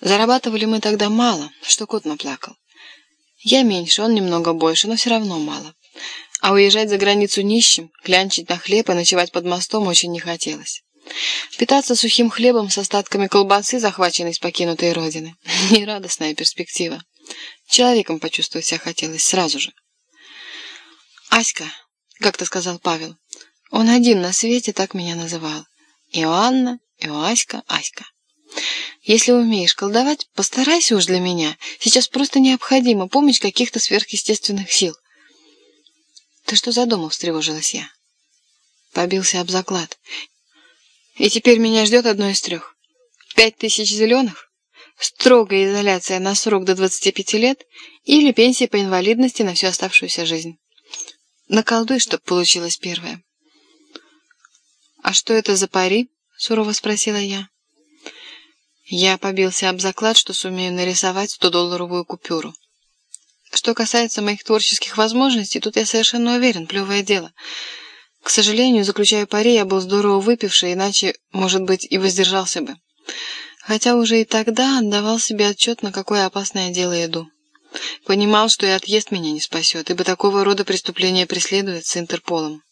Зарабатывали мы тогда мало, что кот наплакал. Я меньше, он немного больше, но все равно мало. А уезжать за границу нищим, клянчить на хлеб и ночевать под мостом очень не хотелось. Питаться сухим хлебом с остатками колбасы, захваченной с покинутой родины. Нерадостная перспектива. Человеком почувствовать себя хотелось сразу же. «Аська», — как-то сказал Павел, — он один на свете так меня называл. Иоанна, Иоаська, Аська. Если умеешь колдовать, постарайся уж для меня. Сейчас просто необходима помощь каких-то сверхъестественных сил. Ты что задумал, встревожилась я. Побился об заклад. И теперь меня ждет одно из трех. Пять тысяч зеленых, строгая изоляция на срок до 25 лет или пенсия по инвалидности на всю оставшуюся жизнь. Наколдуй, чтоб получилось первое. «А что это за пари?» — сурово спросила я. Я побился об заклад, что сумею нарисовать 100-долларовую купюру. Что касается моих творческих возможностей, тут я совершенно уверен, плевое дело. К сожалению, заключая пари, я был здорово выпивший, иначе, может быть, и воздержался бы. Хотя уже и тогда отдавал себе отчет, на какое опасное дело иду. Понимал, что и отъезд меня не спасет, ибо такого рода преступления преследуют с Интерполом.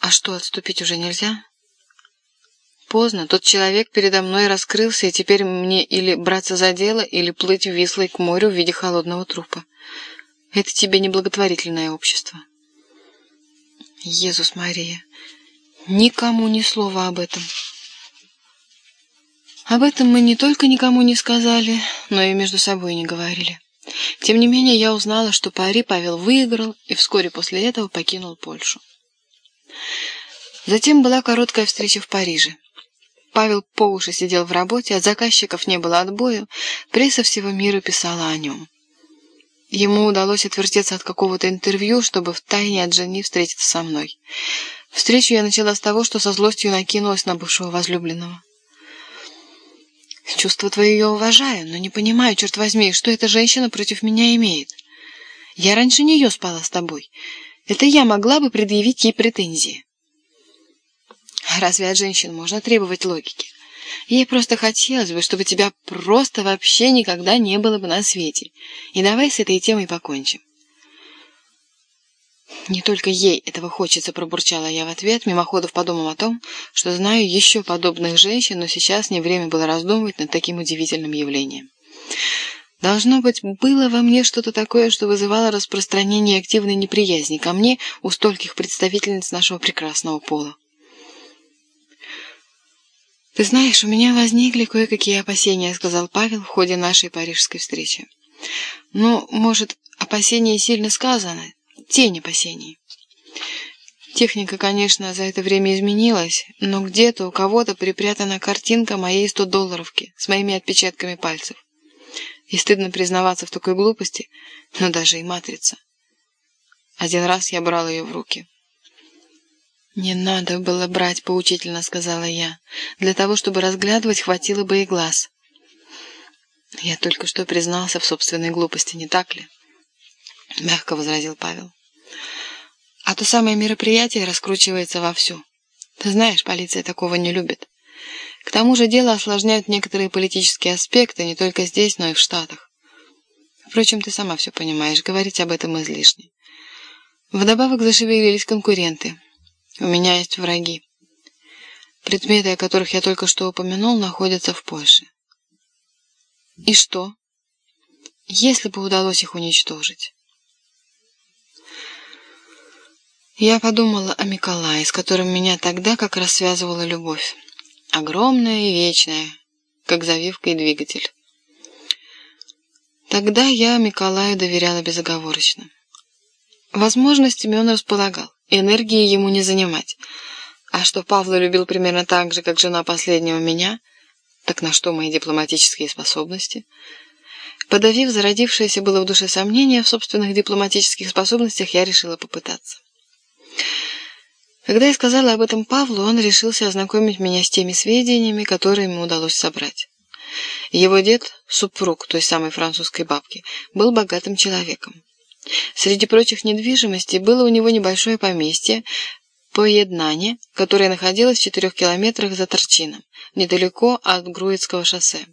А что, отступить уже нельзя? Поздно, тот человек передо мной раскрылся, и теперь мне или браться за дело, или плыть вислой к морю в виде холодного трупа. Это тебе не благотворительное общество. Иисус Мария, никому ни слова об этом. Об этом мы не только никому не сказали, но и между собой не говорили. Тем не менее, я узнала, что пари Павел выиграл и вскоре после этого покинул Польшу. Затем была короткая встреча в Париже. Павел по уши сидел в работе, от заказчиков не было отбою, пресса всего мира писала о нем. Ему удалось отвертеться от какого-то интервью, чтобы втайне от жени встретиться со мной. Встречу я начала с того, что со злостью накинулась на бывшего возлюбленного. Чувство твое я уважаю, но не понимаю, черт возьми, что эта женщина против меня имеет. Я раньше нее спала с тобой. Это я могла бы предъявить ей претензии. Разве от женщин можно требовать логики? Ей просто хотелось бы, чтобы тебя просто вообще никогда не было бы на свете. И давай с этой темой покончим. «Не только ей этого хочется», — пробурчала я в ответ, мимоходов подумав о том, что знаю еще подобных женщин, но сейчас не время было раздумывать над таким удивительным явлением. Должно быть, было во мне что-то такое, что вызывало распространение активной неприязни ко мне у стольких представительниц нашего прекрасного пола. «Ты знаешь, у меня возникли кое-какие опасения», — сказал Павел в ходе нашей парижской встречи. «Ну, может, опасения сильно сказаны, тень опасений. Техника, конечно, за это время изменилась, но где-то у кого-то припрятана картинка моей 100-долларовки с моими отпечатками пальцев. И стыдно признаваться в такой глупости, но даже и матрица. Один раз я брал ее в руки. «Не надо было брать поучительно», — сказала я. «Для того, чтобы разглядывать, хватило бы и глаз». «Я только что признался в собственной глупости, не так ли?» — мягко возразил Павел. А то самое мероприятие раскручивается вовсю. Ты знаешь, полиция такого не любит. К тому же дело осложняют некоторые политические аспекты не только здесь, но и в Штатах. Впрочем, ты сама все понимаешь, говорить об этом излишне. Вдобавок зашевелились конкуренты. У меня есть враги. Предметы, о которых я только что упомянул, находятся в Польше. И что? Если бы удалось их уничтожить? Я подумала о Миколае, с которым меня тогда как раз связывала любовь. Огромная и вечная, как завивка и двигатель. Тогда я Миколаю доверяла безоговорочно. Возможностями он располагал, энергии ему не занимать. А что Павла любил примерно так же, как жена последнего меня, так на что мои дипломатические способности? Подавив зародившееся было в душе сомнение в собственных дипломатических способностях, я решила попытаться. Когда я сказала об этом Павлу, он решился ознакомить меня с теми сведениями, которые ему удалось собрать. Его дед, супруг той самой французской бабки, был богатым человеком. Среди прочих недвижимостей было у него небольшое поместье, Поеднане, которое находилось в четырех километрах за Торчином, недалеко от Груицкого шоссе.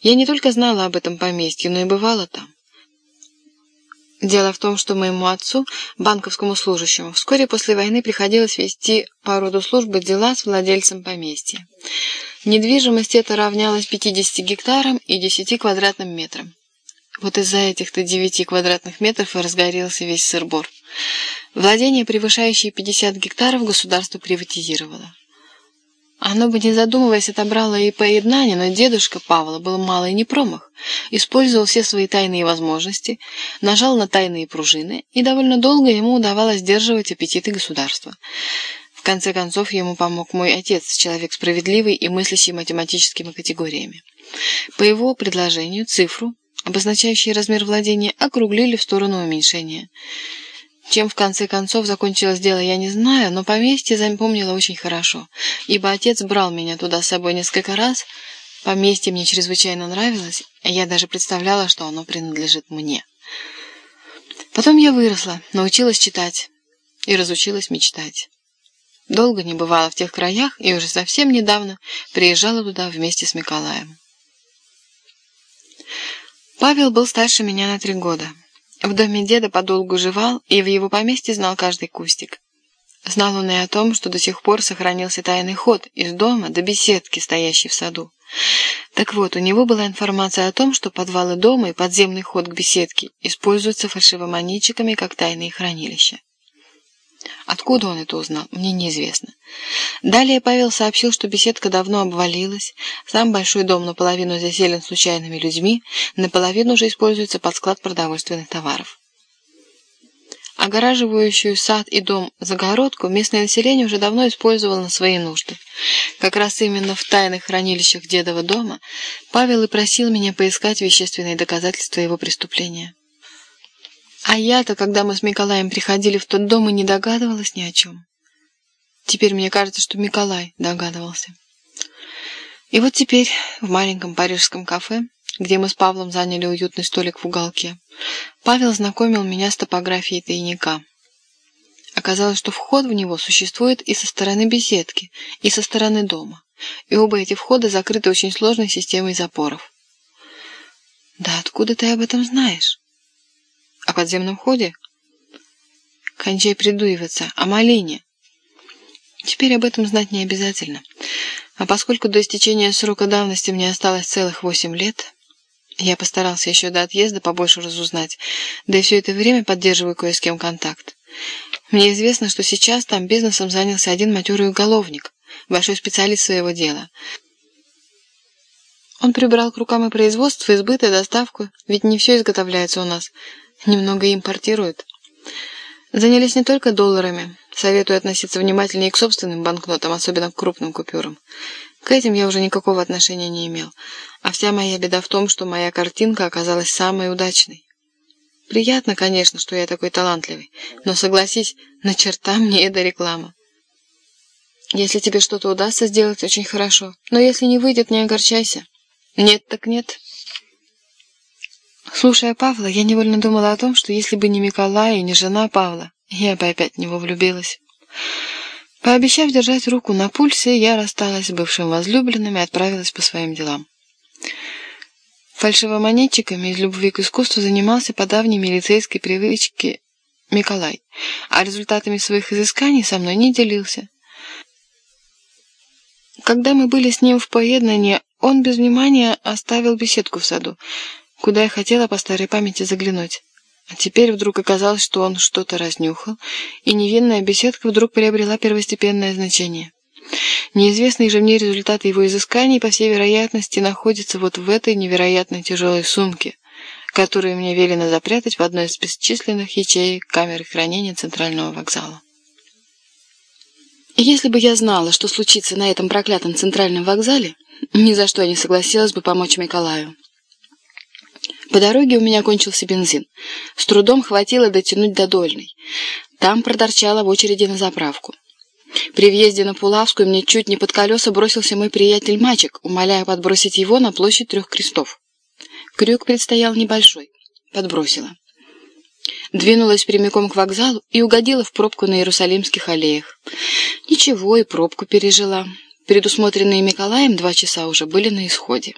Я не только знала об этом поместье, но и бывала там. Дело в том, что моему отцу, банковскому служащему, вскоре после войны приходилось вести по роду службы дела с владельцем поместья. Недвижимость эта равнялась 50 гектарам и 10 квадратным метрам. Вот из-за этих-то 9 квадратных метров и разгорелся весь сырбор. Владение, превышающее 50 гектаров, государство приватизировало. Оно бы, не задумываясь, отобрало и поеднание, но дедушка Павла был малый не промах. Использовал все свои тайные возможности, нажал на тайные пружины, и довольно долго ему удавалось сдерживать аппетиты государства. В конце концов, ему помог мой отец, человек справедливый и мыслящий математическими категориями. По его предложению цифру, обозначающую размер владения, округлили в сторону уменьшения – чем в конце концов закончилось дело, я не знаю, но поместье запомнила очень хорошо, ибо отец брал меня туда с собой несколько раз. Поместье мне чрезвычайно нравилось, а я даже представляла, что оно принадлежит мне. Потом я выросла, научилась читать и разучилась мечтать. Долго не бывала в тех краях и уже совсем недавно приезжала туда вместе с Миколаем. Павел был старше меня на три года. В доме деда подолгу жевал и в его поместье знал каждый кустик. Знал он и о том, что до сих пор сохранился тайный ход из дома до беседки, стоящей в саду. Так вот, у него была информация о том, что подвалы дома и подземный ход к беседке используются фальшивомонетчиками как тайные хранилища. Откуда он это узнал, мне неизвестно. Далее Павел сообщил, что беседка давно обвалилась, сам большой дом наполовину заселен случайными людьми, наполовину же используется под склад продовольственных товаров. Огораживающую сад и дом загородку местное население уже давно использовало на свои нужды. Как раз именно в тайных хранилищах дедова дома Павел и просил меня поискать вещественные доказательства его преступления. А я-то, когда мы с Миколаем приходили в тот дом, и не догадывалась ни о чем. Теперь мне кажется, что Миколай догадывался. И вот теперь в маленьком парижском кафе, где мы с Павлом заняли уютный столик в уголке, Павел знакомил меня с топографией тайника. Оказалось, что вход в него существует и со стороны беседки, и со стороны дома, и оба эти входа закрыты очень сложной системой запоров. «Да откуда ты об этом знаешь?» О подземном ходе? Кончай придуиваться. О малине. Теперь об этом знать не обязательно. А поскольку до истечения срока давности мне осталось целых восемь лет, я постарался еще до отъезда побольше разузнать, да и все это время поддерживаю кое с кем контакт. Мне известно, что сейчас там бизнесом занялся один матерый уголовник, большой специалист своего дела. Он прибрал к рукам и производство, и сбыт, и доставку, ведь не все изготовляется у нас – немного импортируют. Занялись не только долларами. Советую относиться внимательнее к собственным банкнотам, особенно к крупным купюрам. К этим я уже никакого отношения не имел. А вся моя беда в том, что моя картинка оказалась самой удачной. Приятно, конечно, что я такой талантливый, но, согласись, на черта мне эта реклама. Если тебе что-то удастся сделать, очень хорошо. Но если не выйдет, не огорчайся. Нет так нет. Слушая Павла, я невольно думала о том, что если бы не Миколай и не жена Павла, я бы опять в него влюбилась. Пообещав держать руку на пульсе, я рассталась с бывшим возлюбленным и отправилась по своим делам. Фальшивомонетчиками из любви к искусству занимался по давней милицейской привычке Миколай, а результатами своих изысканий со мной не делился. Когда мы были с ним в поеднании, он без внимания оставил беседку в саду, куда я хотела по старой памяти заглянуть. А теперь вдруг оказалось, что он что-то разнюхал, и невинная беседка вдруг приобрела первостепенное значение. Неизвестные же мне результаты его изысканий, по всей вероятности, находятся вот в этой невероятно тяжелой сумке, которую мне велено запрятать в одной из бесчисленных ячеек камеры хранения Центрального вокзала. Если бы я знала, что случится на этом проклятом Центральном вокзале, ни за что не согласилась бы помочь Николаю. По дороге у меня кончился бензин. С трудом хватило дотянуть до Дольной. Там проторчала в очереди на заправку. При въезде на Пулавскую мне чуть не под колеса бросился мой приятель Мачек, умоляя подбросить его на площадь трех крестов. Крюк предстоял небольшой. Подбросила. Двинулась прямиком к вокзалу и угодила в пробку на Иерусалимских аллеях. Ничего, и пробку пережила. Предусмотренные Николаем два часа уже были на исходе.